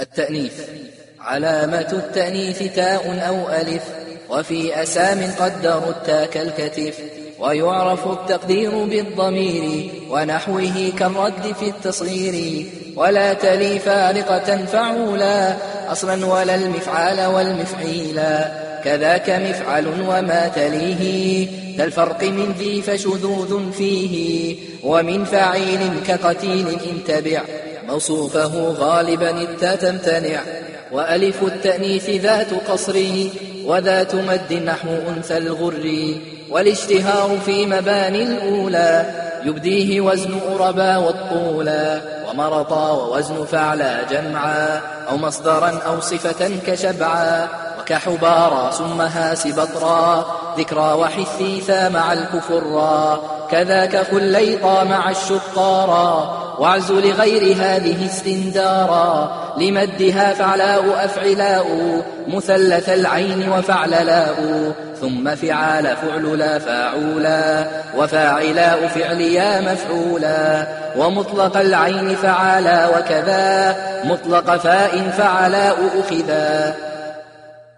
التأنيث. علامة التأنيث تاء أو ألف وفي أسام قدروا التاء كالكتف ويعرف التقدير بالضمير ونحوه كالرد في التصغير. ولا تلي فارقة فعولا أصلا ولا المفعال والمفعيلا كذاك مفعل وما تليه كالفرق من ذي فشذوذ فيه ومن فعيل كقتيل إن تبع. موصوفه غالبا التا تمتنع وألف التأنيث ذات قصر وذات مد نحو أنثى الغر والاشتهار في مباني الأولى يبديه وزن أربا والطولا ومرطا ووزن فعلا جمعا أو مصدرا أو صفة كشبعا وكحبارا سمها سبطرا ذكرى وحثيثا مع الكفرا. كذاك خليطا مع الشقارا واعز لغير هذه استندارا لمدها فعلاء أفعلاء مثلث العين وفعللاء ثم فعال فعللا فاعولا وفاعلاء فعليا مفعولا ومطلق العين فعالا وكذا مطلق فاء فعلاء أخذا